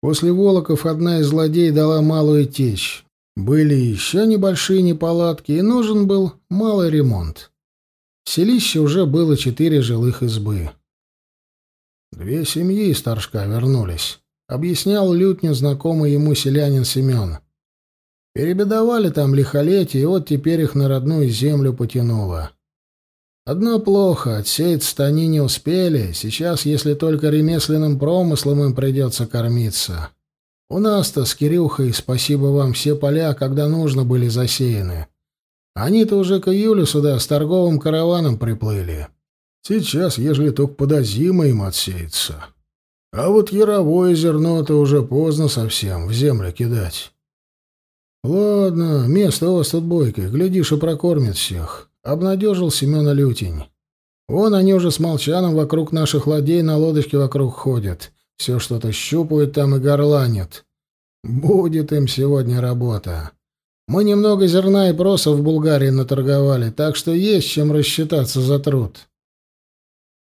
После Волоков одна из злодей дала малую течь. Были еще небольшие неполадки, и нужен был малый ремонт. В селище уже было четыре жилых избы. Две семьи из Торжка вернулись, объяснял лютню знакомый ему селянин Семен. Перебедовали там лихолетие, и вот теперь их на родную землю потянуло. Одно плохо, отсеяться-то они не успели. Сейчас, если только ремесленным промыслом им придется кормиться. У нас-то с Кирюхой, спасибо вам, все поля, когда нужно, были засеяны. Они-то уже к июлю сюда с торговым караваном приплыли. Сейчас, ежели только подозимо им отсеется. А вот яровое зерно-то уже поздно совсем в землю кидать. Ладно, место у вас тут бойкое, глядишь и прокормит всех. — обнадежил Семена Лютень. «Вон они уже с молчаном вокруг наших ладей на лодочке вокруг ходят. Все что-то щупают там и горланят. Будет им сегодня работа. Мы немного зерна и проса в Булгарии наторговали, так что есть чем рассчитаться за труд».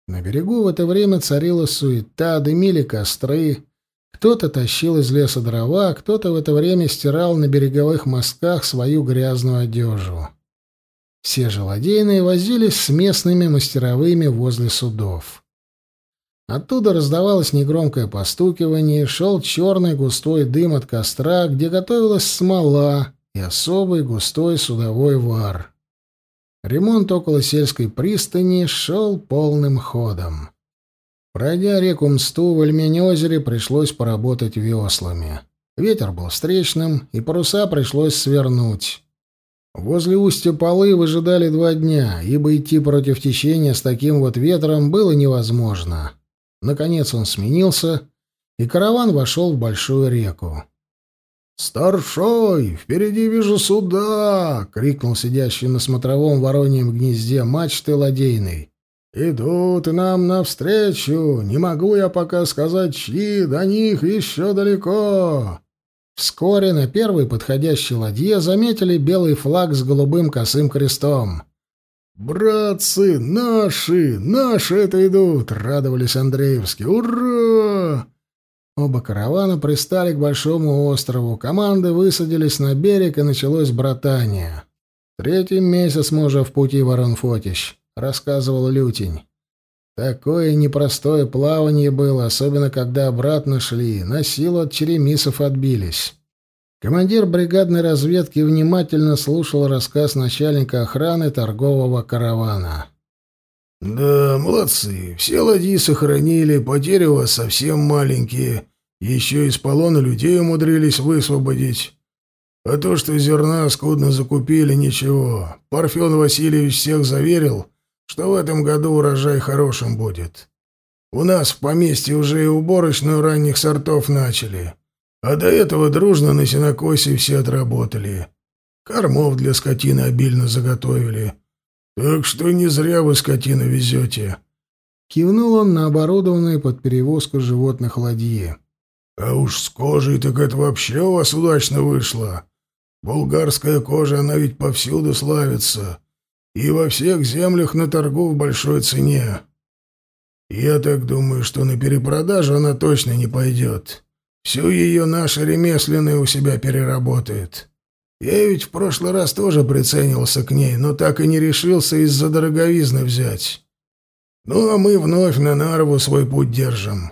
На берегу в это время царила суета, дымили костры. Кто-то тащил из леса дрова, кто-то в это время стирал на береговых мостках свою грязную одежду. Все желодейные возились с местными мастеровыми возле судов. Оттуда раздавалось негромкое постукивание, шел черный густой дым от костра, где готовилась смола и особый густой судовой вар. Ремонт около сельской пристани шел полным ходом. Пройдя реку Мсту в Альмень-озере, пришлось поработать веслами. Ветер был встречным, и паруса пришлось свернуть. Возле устья Полы выжидали два дня, ибо идти против течения с таким вот ветром было невозможно. Наконец он сменился, и караван вошел в большую реку. «Старшой! Впереди вижу суда!» — крикнул сидящий на смотровом вороньем гнезде мачты ладейный. «Идут нам навстречу! Не могу я пока сказать, чьи, до них еще далеко!» Вскоре на первой подходящей ладье заметили белый флаг с голубым косым крестом. «Братцы, наши! Наши это идут!» — радовались Андреевские. «Ура!» Оба каравана пристали к большому острову, команды высадились на берег, и началось братание. «Третий месяц мы уже в пути, Ворон Фотищ», — рассказывал Лютень. Такое непростое плавание было, особенно когда обратно шли, на силу от черемисов отбились. Командир бригадной разведки внимательно слушал рассказ начальника охраны торгового каравана. «Да, молодцы. Все ладьи сохранили, потери у вас совсем маленькие. Еще из полона людей умудрились высвободить. А то, что зерна скудно закупили, ничего. Парфен Васильевич всех заверил, что в этом году урожай хорошим будет. У нас в поместье уже и уборочную ранних сортов начали. А до этого дружно на сенокосе все отработали. Кормов для скотины обильно заготовили. Так что не зря вы скотину везете. Кивнул он на оборудованные под перевозку животных ладьи. А уж с кожей так это вообще у вас удачно вышло. Булгарская кожа, она ведь повсюду славится и во всех землях на торгу в большой цене. Я так думаю, что на перепродажу она точно не пойдет. Всю ее наша ремесленная у себя переработает. Я ведь в прошлый раз тоже приценился к ней, но так и не решился из-за дороговизны взять. Ну, а мы вновь на Нарву свой путь держим.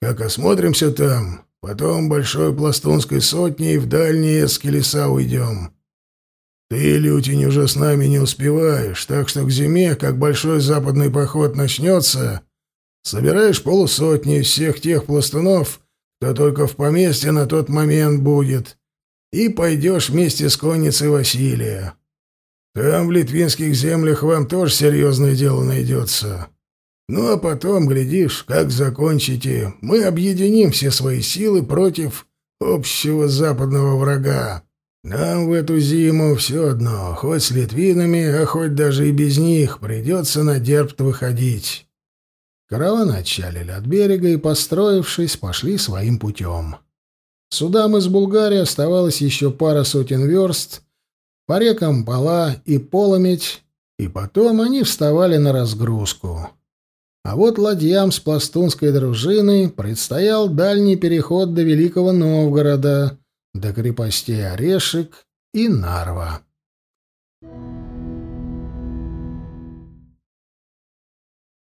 Как осмотримся там, потом большой пластунской сотней в дальние эски леса уйдем. Ты, Лютень, уже с нами не успеваешь, так что к зиме, как большой западный поход начнется, собираешь полусотни всех тех пластунов, кто только в поместье на тот момент будет, и пойдешь вместе с конницей Василия. Там, в литвинских землях, вам тоже серьезное дело найдется. Ну, а потом, глядишь, как закончите, мы объединим все свои силы против общего западного врага. Нам в эту зиму все одно, хоть с литвинами, а хоть даже и без них, придется на дербт выходить. Караваны отчалили от берега и, построившись, пошли своим путем. Судам из Булгарии оставалось еще пара сотен верст, по рекам Пала и Полометь, и потом они вставали на разгрузку. А вот ладьям с пластунской дружиной предстоял дальний переход до Великого Новгорода — до крепостей Орешек и Нарва. Thank you.